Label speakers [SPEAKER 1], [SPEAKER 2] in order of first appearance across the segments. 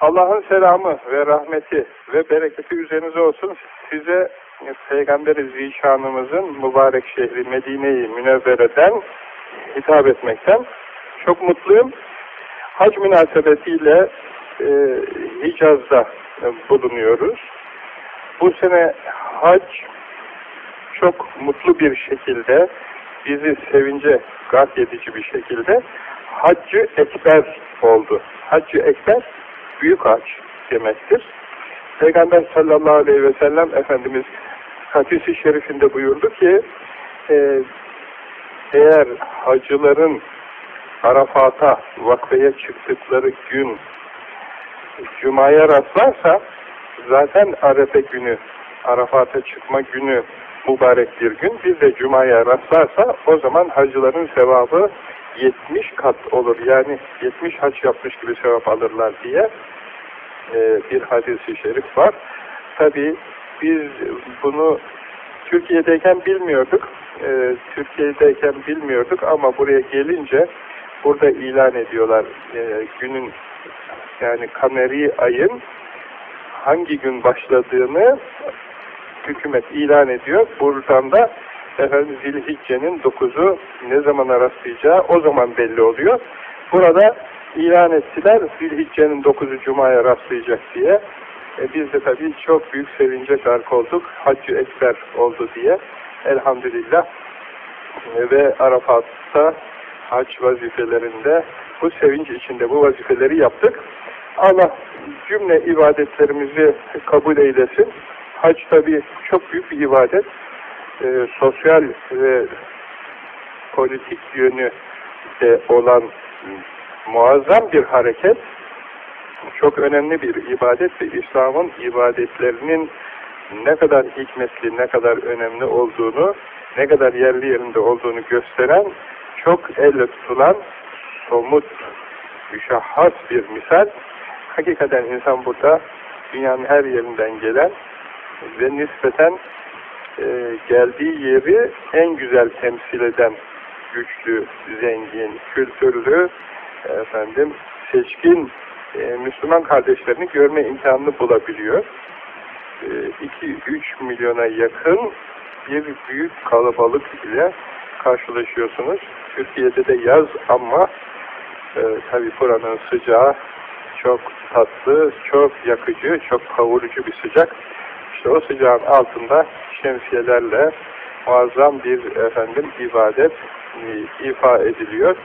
[SPEAKER 1] Allah'ın selamı ve rahmeti ve bereketi üzerinize olsun. Size Peygamber-i Zişanımızın mübarek şehri Medine-i Münevvere'den hitap etmekten çok mutluyum. Hac münasebetiyle e, Hicaz'da bulunuyoruz. Bu sene hac çok mutlu bir şekilde bizi sevince gark edici bir şekilde Haccı Ekber oldu. Haccı Ekber büyük hac demektir. Peygamber sallallahu aleyhi ve sellem Efendimiz hadisi şerifinde buyurdu ki e, eğer hacıların Arafat'a vakfeye çıktıkları gün Cuma'ya rastlarsa zaten Arefe günü Arafat'a çıkma günü mübarek bir gün bir de Cuma'ya rastlarsa o zaman hacıların sevabı 70 kat olur. Yani 70 hac yapmış gibi sevap alırlar diye e, bir hadisi şerif var. Tabi biz bunu Türkiye'deyken bilmiyorduk. E, Türkiye'deyken bilmiyorduk ama buraya gelince burada ilan ediyorlar e, günün yani kameri ayın hangi gün başladığını hükümet ilan ediyor. Buradan da efendim Zilhicce'nin 9'u ne zamana rastlayacağı o zaman belli oluyor. Burada ilan ettiler Zilhicce'nin 9'u Cuma'ya rastlayacak diye. E biz de tabii çok büyük sevince gark olduk. Haccı Ekber oldu diye. Elhamdülillah. E ve Arafat'ta hac vazifelerinde bu sevinç içinde bu vazifeleri yaptık. Allah cümle ibadetlerimizi kabul eylesin. Hac tabi çok büyük bir ibadet. E, sosyal ve politik yönü de olan muazzam bir hareket. Çok önemli bir ibadet ve İslam'ın ibadetlerinin ne kadar hikmetli, ne kadar önemli olduğunu, ne kadar yerli yerinde olduğunu gösteren çok elle tutulan somut, müşahhas bir misal. Hakikaten insan burada dünyanın her yerinden gelen ve nispeten e, geldiği yeri en güzel temsil eden güçlü, zengin, kültürlü, efendim seçkin e, Müslüman kardeşlerini görme imkanını bulabiliyor. 2-3 e, milyona yakın bir büyük kalabalık ile karşılaşıyorsunuz. Türkiye'de de yaz ama e, tabi buranın sıcağı çok tatlı, çok yakıcı, çok kavurucu bir sıcak. İşte o sıcağın altında şemsiyelerle muazzam bir efendim ibadet e, ifa ediliyor.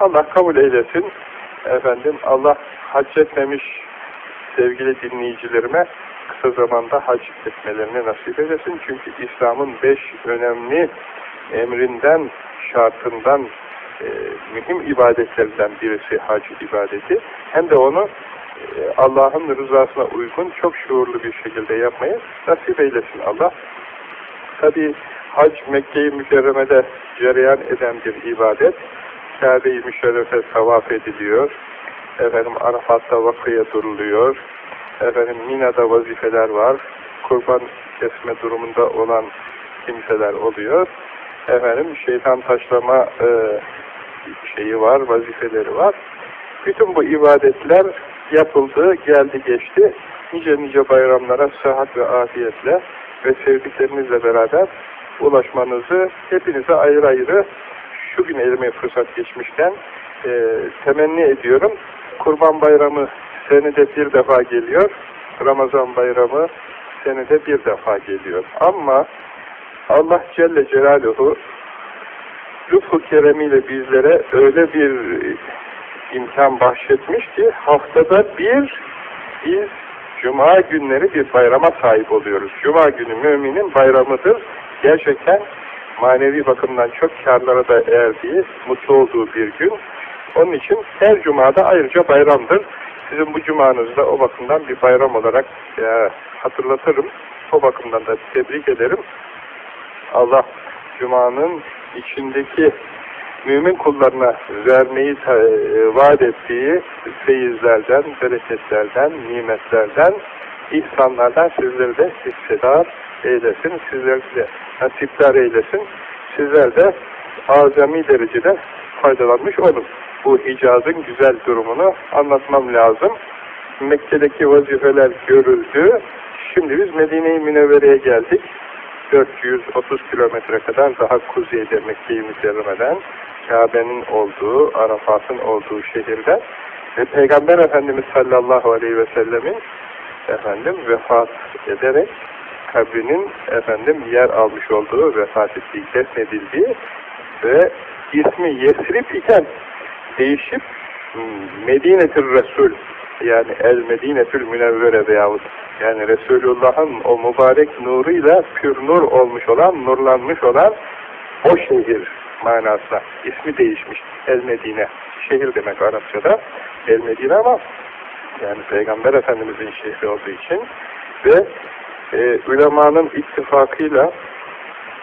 [SPEAKER 1] Allah kabul eylesin. Efendim Allah hac etmemiş sevgili dinleyicilerime kısa zamanda hac etmelerini nasip edesin. Çünkü İslam'ın beş önemli emrinden, şartından, e, mühim ibadetlerden birisi hac ibadeti. Hem de onu e, Allah'ın rızasına uygun, çok şuurlu bir şekilde yapmayı nasip eylesin Allah. Tabi hac Mekke-i Mükerreme'de cereyan eden bir ibadet. Kabe-i Müşerrefe tavaf ediliyor. Efendim Arafat'ta vakıya duruluyor. Efendim Mina'da vazifeler var. Kurban kesme durumunda olan kimseler oluyor. Efendim şeytan taşlama e, şeyi var, vazifeleri var. Bütün bu ibadetler yapıldı, geldi geçti. Nice nice bayramlara sıhhat ve afiyetle ve sevdiklerinizle beraber ulaşmanızı hepinize ayrı ayrı şu gün elime fırsat geçmişken e, temenni ediyorum. Kurban bayramı senede bir defa geliyor. Ramazan bayramı senede bir defa geliyor. Ama Allah Celle Celaluhu lütfu keremiyle bizlere öyle bir imkan bahşetmiş ki haftada bir biz Cuma günleri bir bayrama sahip oluyoruz. Cuma günü müminin bayramıdır. Gerçekten manevi bakımdan çok karlara da erdiği, mutlu olduğu bir gün. Onun için her cumada ayrıca bayramdır. Sizin bu cumanızı da o bakımdan bir bayram olarak e, hatırlatırım. O bakımdan da tebrik ederim. Allah cumanın içindeki mümin kullarına vermeyi e, vaat ettiği feyizlerden, bereketlerden, nimetlerden, ihsanlardan sizleri de hissedar eylesin, sizleri de nasipler eylesin. Sizler de azami derecede faydalanmış olun. Bu Hicaz'ın güzel durumunu anlatmam lazım. Mekke'deki vazifeler görüldü. Şimdi biz Medine-i Münevvere'ye geldik. 430 kilometre kadar daha kuzeyde Mekke-i Mükerreme'den Kabe'nin olduğu, Arafat'ın olduğu şehirden ve Peygamber Efendimiz sallallahu aleyhi ve sellemin efendim vefat ederek kabrinin efendim yer almış olduğu, vefat ettiği, defnedildiği ve ismi Yesrib iken değişip Medine-tül Resul yani El Medine-tül Münevvere veyahut yani Resulullah'ın o mübarek nuruyla pür nur olmuş olan, nurlanmış olan o şehir manasına ismi değişmiş. El Medine. Şehir demek Arapçada. El Medine ama yani Peygamber Efendimizin şehri olduğu için ve e, ulemanın ittifakıyla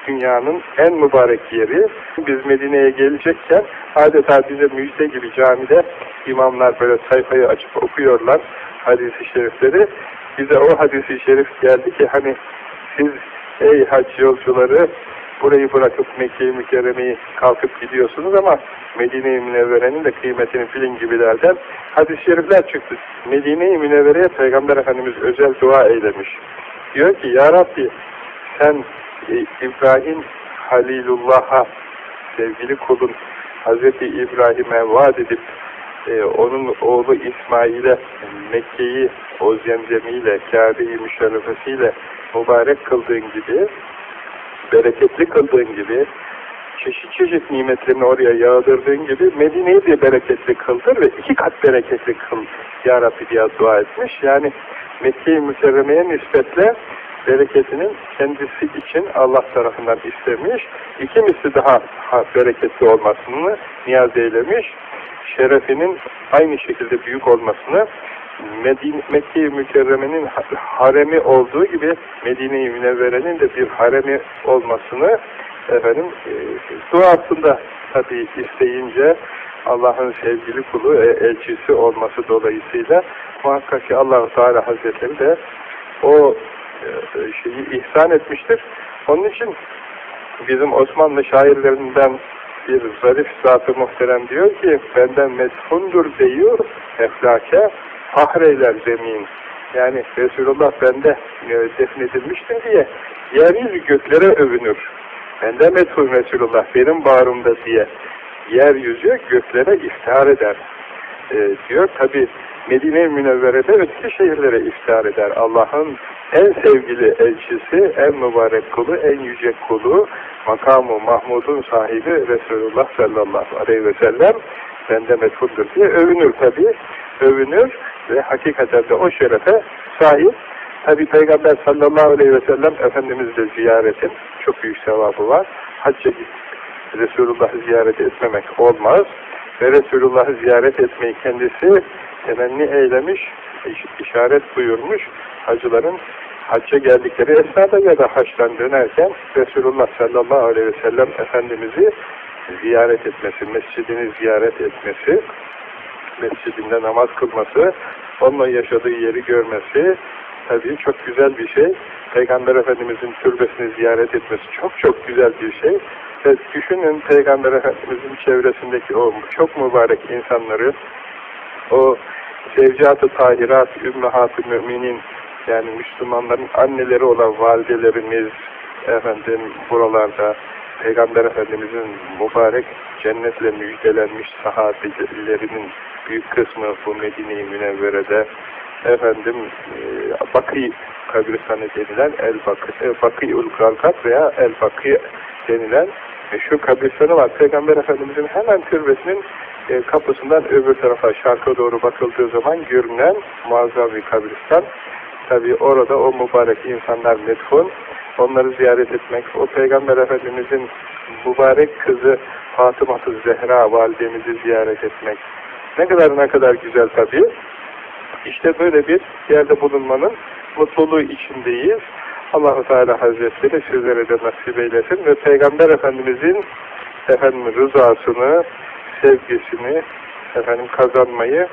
[SPEAKER 1] dünyanın en mübarek yeri. Biz Medine'ye gelecekken adeta bize müjde gibi camide imamlar böyle sayfayı açıp okuyorlar hadisi şerifleri. Bize o hadisi şerif geldi ki hani siz ey hac yolcuları burayı bırakıp Mekke-i Mükerreme'yi kalkıp gidiyorsunuz ama Medine-i Münevvere'nin de kıymetini bilin gibilerden hadis-i şerifler çıktı. Medine-i Münevvere'ye Peygamber Efendimiz özel dua eylemiş. Diyor ki Ya Rabbi sen e, İbrahim Halilullah'a sevgili kulun Hazreti İbrahim'e vaat edip e, onun oğlu İsmail'e Mekke'yi o zemzemiyle, Kabe-i Müşerrefesiyle mübarek kıldığın gibi bereketli kıldığın gibi çeşit çeşit nimetlerini oraya yağdırdığın gibi Medine'yi de bereketli kıldır ve iki kat bereketli kıl Ya Rabbi diye dua etmiş. Yani Mekke-i Mükerreme'ye nispetle bereketinin kendisi için Allah tarafından istemiş. İki misli daha bereketli olmasını niyaz eylemiş. Şerefinin aynı şekilde büyük olmasını Mekke-i Mükerreme'nin haremi olduğu gibi Medine-i Münevvere'nin de bir haremi olmasını efendim e, duasında tabi isteyince Allah'ın sevgili kulu e, elçisi olması dolayısıyla muhakkak ki allah Teala Hazretleri de o e, şeyi ihsan etmiştir. Onun için bizim Osmanlı şairlerinden bir zarif zatı muhterem diyor ki benden medfundur diyor eflake fahreyler zemin. Yani Resulullah bende e, defnedilmiştir diye yeryüzü göklere övünür. Bende methul Resulullah benim bağrımda diye yeryüzü göklere iftihar eder. E, diyor tabi Medine-i Münevvere'de öteki şehirlere iftihar eder. Allah'ın en sevgili elçisi, en mübarek kulu, en yüce kulu, makamı Mahmud'un sahibi Resulullah sallallahu aleyhi ve sellem bende methuldur diye övünür tabi. Övünür ve hakikaten de o şerefe sahip. Tabi Peygamber sallallahu aleyhi ve sellem Efendimiz de ziyaretin çok büyük sevabı var. Hacca Resulullah'ı ziyaret etmemek olmaz. Ve Resulullah'ı ziyaret etmeyi kendisi temenni eylemiş, işaret buyurmuş. Hacıların hacca geldikleri esnada ya da haçtan dönerken Resulullah sallallahu aleyhi ve sellem Efendimiz'i ziyaret etmesi, mescidini ziyaret etmesi, mescidinde namaz kılması, onunla yaşadığı yeri görmesi tabii çok güzel bir şey. Peygamber Efendimiz'in türbesini ziyaret etmesi çok çok güzel bir şey. Ve düşünün Peygamber Efendimiz'in çevresindeki o çok mübarek insanları, o Sevcat-ı Tahirat, Ümmehat-ı Müminin, yani Müslümanların anneleri olan validelerimiz, efendim buralarda, Peygamber Efendimiz'in mübarek cennetle müjdelenmiş sahabelerinin büyük kısmı bu Medine-i Münevvere'de efendim e, Bakı kabristanı denilen El Bakı, e, Bakı'ül veya El Bakı denilen meşhur kabristanı var. Peygamber Efendimiz'in hemen türbesinin e, kapısından öbür tarafa şarka doğru bakıldığı zaman görünen muazzam bir kabristan. Tabi orada o mübarek insanlar metfun. Onları ziyaret etmek, o Peygamber Efendimiz'in mübarek kızı Fatıma Zehra validemizi ziyaret etmek. Ne kadar ne kadar güzel tabii. İşte böyle bir yerde bulunmanın mutluluğu içindeyiz. Allahu Teala Hazretleri sizlere de nasip eylesin ve Peygamber Efendimizin efendim rızasını, sevgisini efendim kazanmayı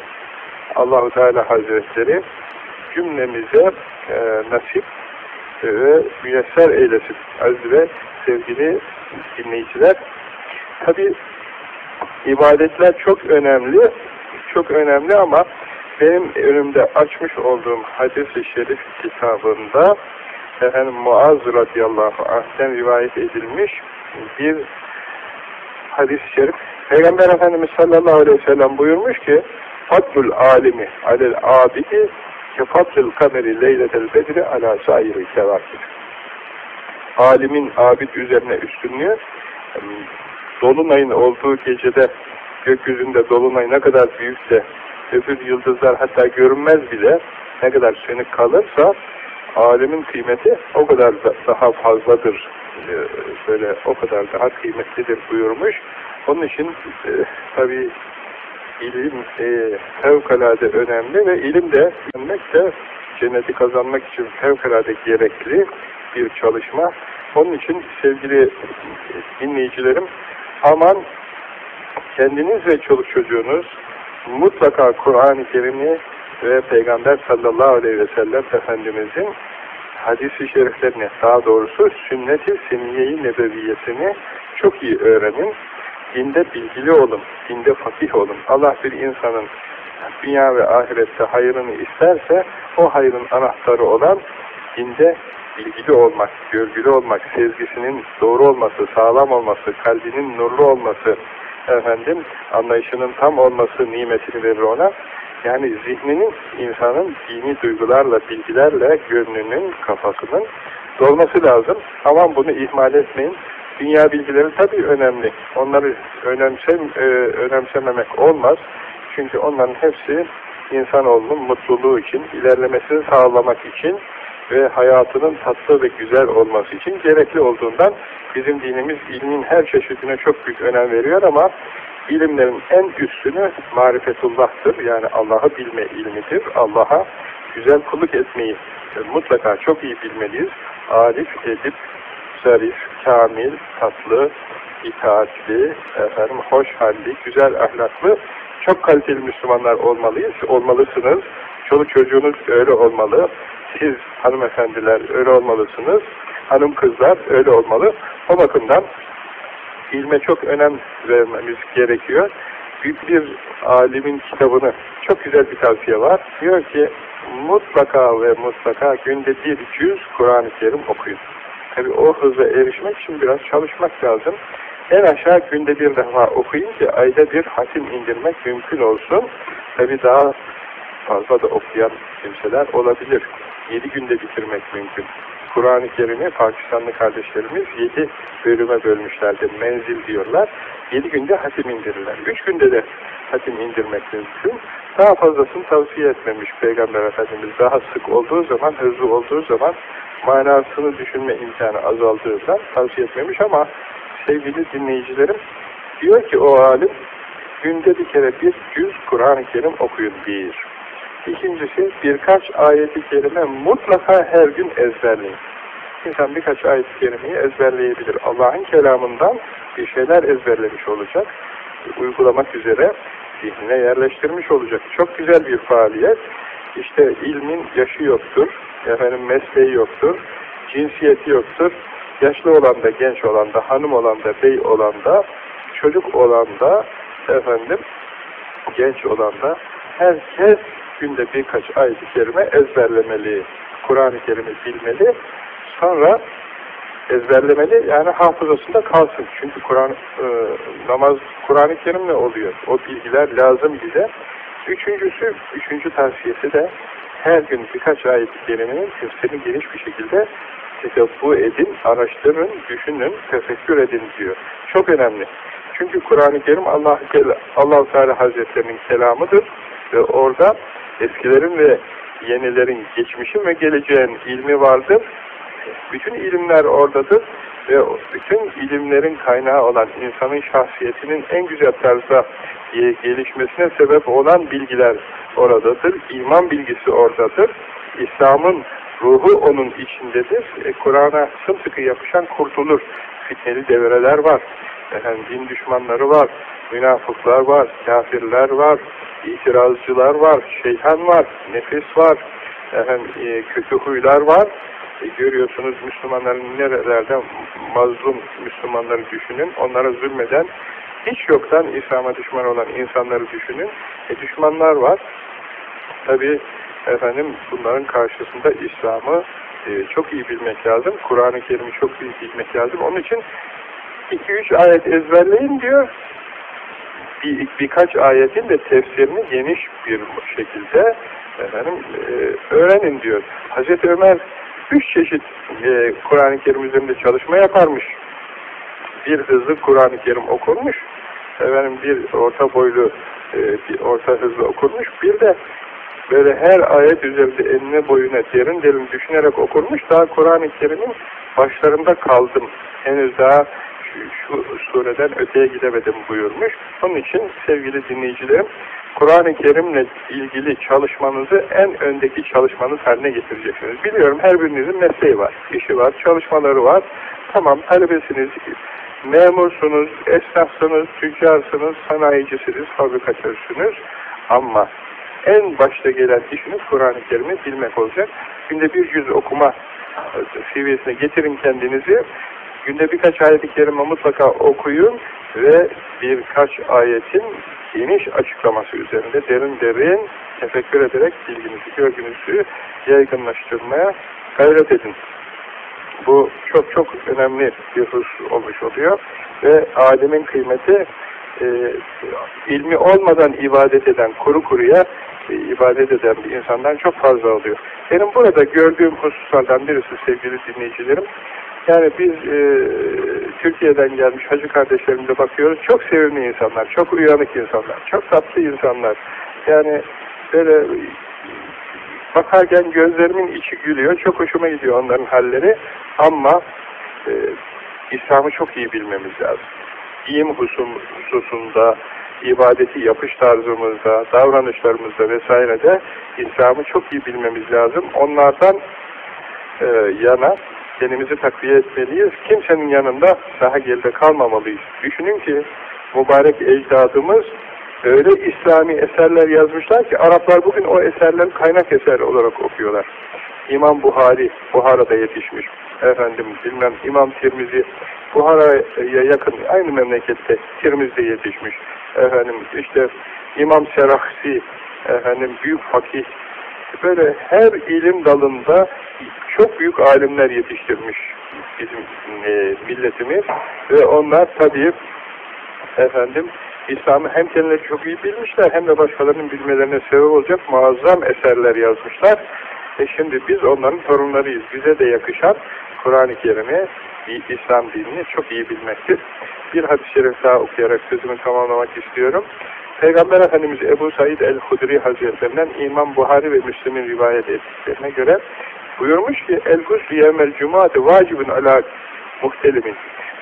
[SPEAKER 1] Allahu Teala Hazretleri cümlemize e, nasip ve müyesser eylesin. Aziz ve sevgili dinleyiciler. Tabi ibadetler çok önemli, çok önemli ama benim önümde açmış olduğum hadis-i şerif kitabında efendim Muaz radıyallahu anh'ten rivayet edilmiş bir hadis-i şerif. Peygamber Efendimiz sallallahu aleyhi ve sellem buyurmuş ki Fadlul alimi alel abidi kefadlul kameri leyletel bedri ala sairi kevakir. Alimin abid üzerine üstünlüğü Dolunay'ın olduğu gecede gökyüzünde Dolunay ne kadar büyükse öbür yıldızlar hatta görünmez bile ne kadar sönük kalırsa alemin kıymeti o kadar da, daha fazladır e, böyle o kadar daha kıymetlidir buyurmuş. Onun için e, tabi ilim e, fevkalade önemli ve ilim de bilmek de cenneti kazanmak için fevkalade gerekli bir çalışma. Onun için sevgili dinleyicilerim aman kendiniz ve çoluk çocuğunuz mutlaka Kur'an-ı Kerim'i ve Peygamber sallallahu aleyhi ve sellem Efendimizin hadis-i şeriflerini, daha doğrusu sünnet-i seniye-i nebeviyesini çok iyi öğrenin. Dinde bilgili olun, dinde fakih olun. Allah bir insanın dünya ve ahirette hayrını isterse o hayrın anahtarı olan dinde bilgili olmak, görgülü olmak, sezgisinin doğru olması, sağlam olması, kalbinin nurlu olması, efendim anlayışının tam olması nimetini verir ona. Yani zihninin insanın dini duygularla, bilgilerle, gönlünün, kafasının dolması lazım. Aman bunu ihmal etmeyin. Dünya bilgileri tabii önemli. Onları önemsem, e, önemsememek olmaz. Çünkü onların hepsi insanoğlunun mutluluğu için, ilerlemesini sağlamak için ve hayatının tatlı ve güzel olması için gerekli olduğundan bizim dinimiz ilmin her çeşidine çok büyük önem veriyor ama ilimlerin en üstünü marifetullah'tır. Yani Allah'ı bilme ilmidir. Allah'a güzel kulluk etmeyi mutlaka çok iyi bilmeliyiz. Arif, edip, zarif, kamil, tatlı, itaatli, efendim, hoş halli, güzel ahlaklı, çok kaliteli Müslümanlar olmalıyız, olmalısınız. Çoluk çocuğunuz öyle olmalı. Siz hanımefendiler öyle olmalısınız. Hanım kızlar öyle olmalı. O bakımdan ilme çok önem vermemiz gerekiyor. Büyük bir alimin kitabını, çok güzel bir tavsiye var. Diyor ki, mutlaka ve mutlaka günde bir cüz Kur'an-ı Kerim okuyun. Tabi o hıza erişmek için biraz çalışmak lazım. En aşağı günde bir defa okuyun ki ayda bir hatim indirmek mümkün olsun. Tabi daha fazla da okuyan kimseler olabilir. Yedi günde bitirmek mümkün. Kur'an-ı Kerim'i Pakistanlı kardeşlerimiz yedi bölüme bölmüşlerdir. Menzil diyorlar. Yedi günde hatim indirirler. Üç günde de hatim indirmek mümkün. Daha fazlasını tavsiye etmemiş Peygamber Efendimiz. Daha sık olduğu zaman, hızlı olduğu zaman manasını düşünme imkanı azaldığından tavsiye etmemiş ama sevgili dinleyicilerim diyor ki o alim günde bir kere bir yüz Kur'an-ı Kerim okuyun bir. İkincisi birkaç ayeti kerime mutlaka her gün ezberleyin. İnsan birkaç ayet-i kerimeyi ezberleyebilir. Allah'ın kelamından bir şeyler ezberlemiş olacak. Uygulamak üzere zihnine yerleştirmiş olacak. Çok güzel bir faaliyet. İşte ilmin yaşı yoktur, efendim mesleği yoktur, cinsiyeti yoktur. Yaşlı olan da, genç olan da, hanım olan da, bey olan da, çocuk olan da, efendim, genç olan da, herkes günde birkaç ayet-i kerime ezberlemeli. Kur'an-ı Kerim'i bilmeli. Sonra ezberlemeli yani hafızasında kalsın. Çünkü Kur'an e, namaz Kur'an-ı Kerim'le oluyor. O bilgiler lazım bize. Üçüncüsü, üçüncü tavsiyesi de her gün birkaç ayet-i kerimenin tefsirini geniş bir şekilde bu edin, araştırın, düşünün, tefekkür edin diyor. Çok önemli. Çünkü Kur'an-ı Kerim Allah Allah Teala Hazretlerinin kelamıdır ve orada eskilerin ve yenilerin geçmişin ve geleceğin ilmi vardır. Bütün ilimler oradadır ve bütün ilimlerin kaynağı olan insanın şahsiyetinin en güzel tarzda gelişmesine sebep olan bilgiler oradadır. İman bilgisi oradadır. İslam'ın ruhu onun içindedir. E, Kur'an'a sımsıkı yapışan kurtulur. Fitneli devreler var. Efendim, din düşmanları var. Münafıklar var. Kafirler var itirazcılar var, şeytan var, nefis var, efendim, e, kötü huylar var. E, görüyorsunuz Müslümanların nerelerde mazlum Müslümanları düşünün, onlara zulmeden, hiç yoktan İslam'a düşman olan insanları düşünün. E, düşmanlar var. Tabi efendim bunların karşısında İslam'ı e, çok iyi bilmek lazım. Kur'an-ı Kerim'i çok iyi bilmek lazım. Onun için 2-3 ayet ezberleyin diyor. Bir, birkaç ayetin de tefsirini geniş bir şekilde efendim e, öğrenin diyor. Hazreti Ömer üç çeşit e, Kur'an-ı Kerim üzerinde çalışma yaparmış. Bir hızlı Kur'an-ı Kerim okunmuş. Efendim bir orta boylu e, bir orta hızlı okunmuş. Bir de böyle her ayet üzerinde eline boyuna derin derin düşünerek okunmuş. Daha Kur'an-ı Kerim'in başlarında kaldım. Henüz daha şu, sureden öteye gidemedim buyurmuş. Onun için sevgili dinleyicilerim Kur'an-ı Kerim'le ilgili çalışmanızı en öndeki çalışmanız haline getireceksiniz. Biliyorum her birinizin mesleği var, işi var, çalışmaları var. Tamam talebesiniz, memursunuz, esnafsınız, tüccarsınız, sanayicisiniz, fabrikatörsünüz. Ama en başta gelen işiniz Kur'an-ı Kerim'i bilmek olacak. Günde bir yüz okuma seviyesine getirin kendinizi. Günde birkaç ayet-i kerime mutlaka okuyun ve birkaç ayetin geniş açıklaması üzerinde derin derin tefekkür ederek bilginizi, görgünüzü yaygınlaştırmaya gayret edin. Bu çok çok önemli bir hus olmuş oluyor ve alimin kıymeti e, ilmi olmadan ibadet eden, kuru kuruya e, ibadet eden bir insandan çok fazla oluyor. Benim burada gördüğüm hususlardan birisi sevgili dinleyicilerim, yani biz e, Türkiye'den gelmiş hacı kardeşlerimize bakıyoruz. Çok sevimli insanlar, çok uyanık insanlar, çok tatlı insanlar. Yani böyle bakarken gözlerimin içi gülüyor. Çok hoşuma gidiyor onların halleri. Ama e, İslam'ı çok iyi bilmemiz lazım. İyim hususunda, ibadeti yapış tarzımızda, davranışlarımızda vesairede İslam'ı çok iyi bilmemiz lazım. Onlardan e, yana kendimizi takviye etmeliyiz. Kimsenin yanında daha geride kalmamalıyız. Düşünün ki mübarek ecdadımız öyle İslami eserler yazmışlar ki Araplar bugün o eserleri kaynak eser olarak okuyorlar. İmam Buhari, Buhara'da yetişmiş. Efendim bilmem İmam Tirmizi, Buhara'ya yakın aynı memlekette Tirmiz'de yetişmiş. Efendim işte İmam Serahsi, efendim büyük fakih, böyle her ilim dalında çok büyük alimler yetiştirmiş bizim e, milletimiz ve onlar tabii efendim İslam'ı hem kendileri çok iyi bilmişler hem de başkalarının bilmelerine sebep olacak muazzam eserler yazmışlar. E şimdi biz onların torunlarıyız. Bize de yakışan Kur'an-ı Kerim'i, İslam dinini çok iyi bilmektir. Bir hadis-i şerif daha okuyarak sözümü tamamlamak istiyorum. Peygamber Efendimiz Ebu Said el-Hudri Hazretlerinden İmam Buhari ve Müslim'in rivayet ettiklerine göre buyurmuş ki el-gusl yevmel cumaati vacibun ala muhtelimin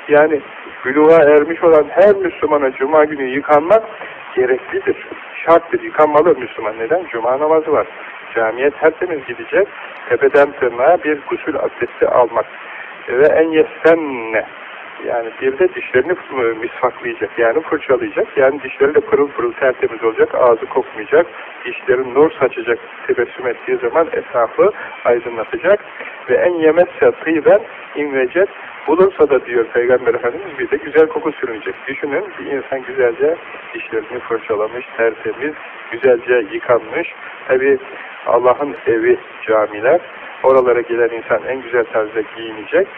[SPEAKER 1] yani buluğa ermiş olan her Müslümana cuma günü yıkanmak gereklidir. Şarttır. Yıkanmalı Müslüman. Neden? Cuma namazı var. Camiye tertemiz gidecek. Tepeden tırnağa bir gusül abdesti almak. Ve en yessenne yani bir de dişlerini misvaklayacak yani fırçalayacak. Yani dişleri de pırıl pırıl tertemiz olacak. Ağzı kokmayacak. Dişlerin nur saçacak. Tebessüm ettiği zaman etrafı aydınlatacak. Ve en yemezse tıyben invecet bulursa da diyor Peygamber Efendimiz bir de güzel koku sürünecek. Düşünün bir insan güzelce dişlerini fırçalamış, tertemiz, güzelce yıkanmış. Tabi Allah'ın evi camiler. Oralara gelen insan en güzel tarzda giyinecek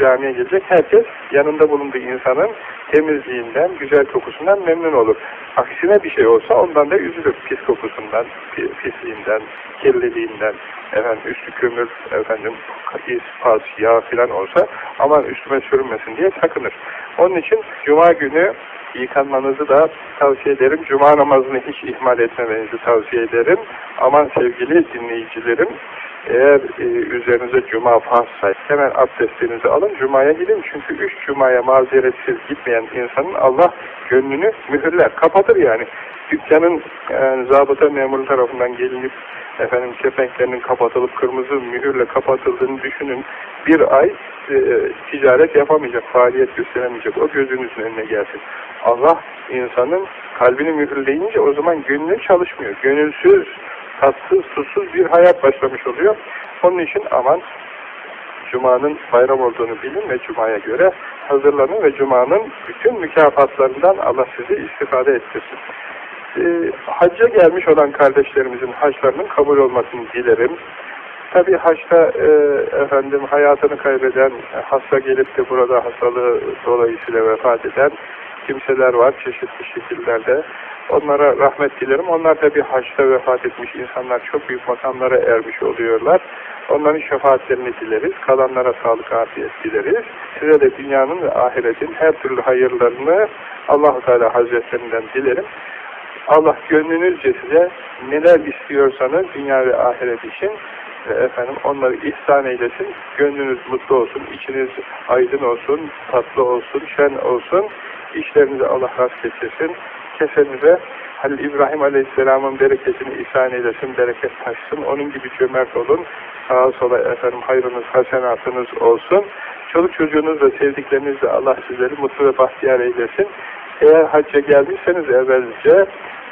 [SPEAKER 1] camiye gelecek herkes yanında bulunduğu insanın temizliğinden, güzel kokusundan memnun olur. Aksine bir şey olsa ondan da üzülür. Pis kokusundan, pisliğinden, kirliliğinden, efendim üstü kömür, efendim is, pas, yağ filan olsa aman üstüme sürünmesin diye sakınır. Onun için cuma günü yıkanmanızı da tavsiye ederim. Cuma namazını hiç ihmal etmemenizi tavsiye ederim. Aman sevgili dinleyicilerim, eğer e, üzerinize cuma farsa hemen abdestinizi alın, cumaya gidin. Çünkü üç cumaya mazeretsiz gitmeyen insanın Allah gönlünü mühürler, kapatır yani. Dükkanın yani zabıta memuru tarafından gelinip efendim kepenklerinin kapatılıp kırmızı mühürle kapatıldığını düşünün. Bir ay e, ticaret yapamayacak, faaliyet gösteremeyecek. O gözünüzün önüne gelsin. Allah insanın kalbini mühürleyince o zaman gönlü çalışmıyor. Gönülsüz, tatsız, susuz bir hayat başlamış oluyor. Onun için aman Cuma'nın bayram olduğunu bilin ve Cuma'ya göre hazırlanın ve Cuma'nın bütün mükafatlarından Allah sizi istifade ettirsin. E, hacca gelmiş olan kardeşlerimizin haçlarının kabul olmasını dilerim. Tabi haçta e, efendim hayatını kaybeden, hasta gelip de burada hastalığı dolayısıyla vefat eden kimseler var çeşitli şekillerde. Onlara rahmet dilerim. Onlar tabi haçta vefat etmiş insanlar çok büyük makamlara ermiş oluyorlar. Onların şefaatlerini dileriz. Kalanlara sağlık, afiyet dileriz. Size de dünyanın ve ahiretin her türlü hayırlarını allah Teala Hazretlerinden dilerim. Allah gönlünüzce size neler istiyorsanız dünya ve ahiret için e, efendim onları ihsan eylesin. Gönlünüz mutlu olsun, içiniz aydın olsun, tatlı olsun, şen olsun. İşlerinizi Allah rast getirsin. Kesenize Halil İbrahim Aleyhisselam'ın bereketini ihsan eylesin, bereket taşsın. Onun gibi cömert olun. Sağa sola efendim hayrınız, hasenatınız olsun. Çoluk çocuğunuzla, sevdiklerinizle Allah sizleri mutlu ve bahtiyar eylesin. Eğer hacca gelmişseniz evvelce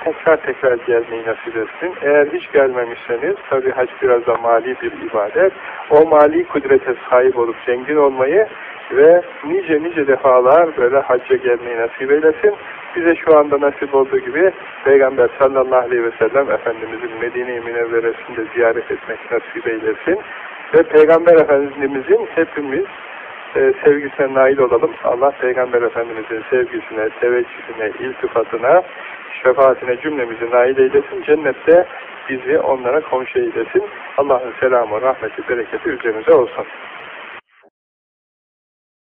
[SPEAKER 1] tekrar tekrar gelmeyi nasip etsin. Eğer hiç gelmemişseniz, tabi hac biraz da mali bir ibadet, o mali kudrete sahip olup zengin olmayı ve nice nice defalar böyle hacca gelmeyi nasip eylesin. Bize şu anda nasip olduğu gibi Peygamber sallallahu aleyhi ve sellem Efendimizin Medine-i Münevveresinde ziyaret etmek nasip eylesin. Ve Peygamber Efendimizin hepimiz e, sevgisine nail olalım. Allah Peygamber Efendimizin sevgisine, teveccühüne, iltifatına, şefaatine cümlemizi nail eylesin. Cennette bizi onlara komşu eylesin. Allah'ın selamı, rahmeti, bereketi üzerinize olsun.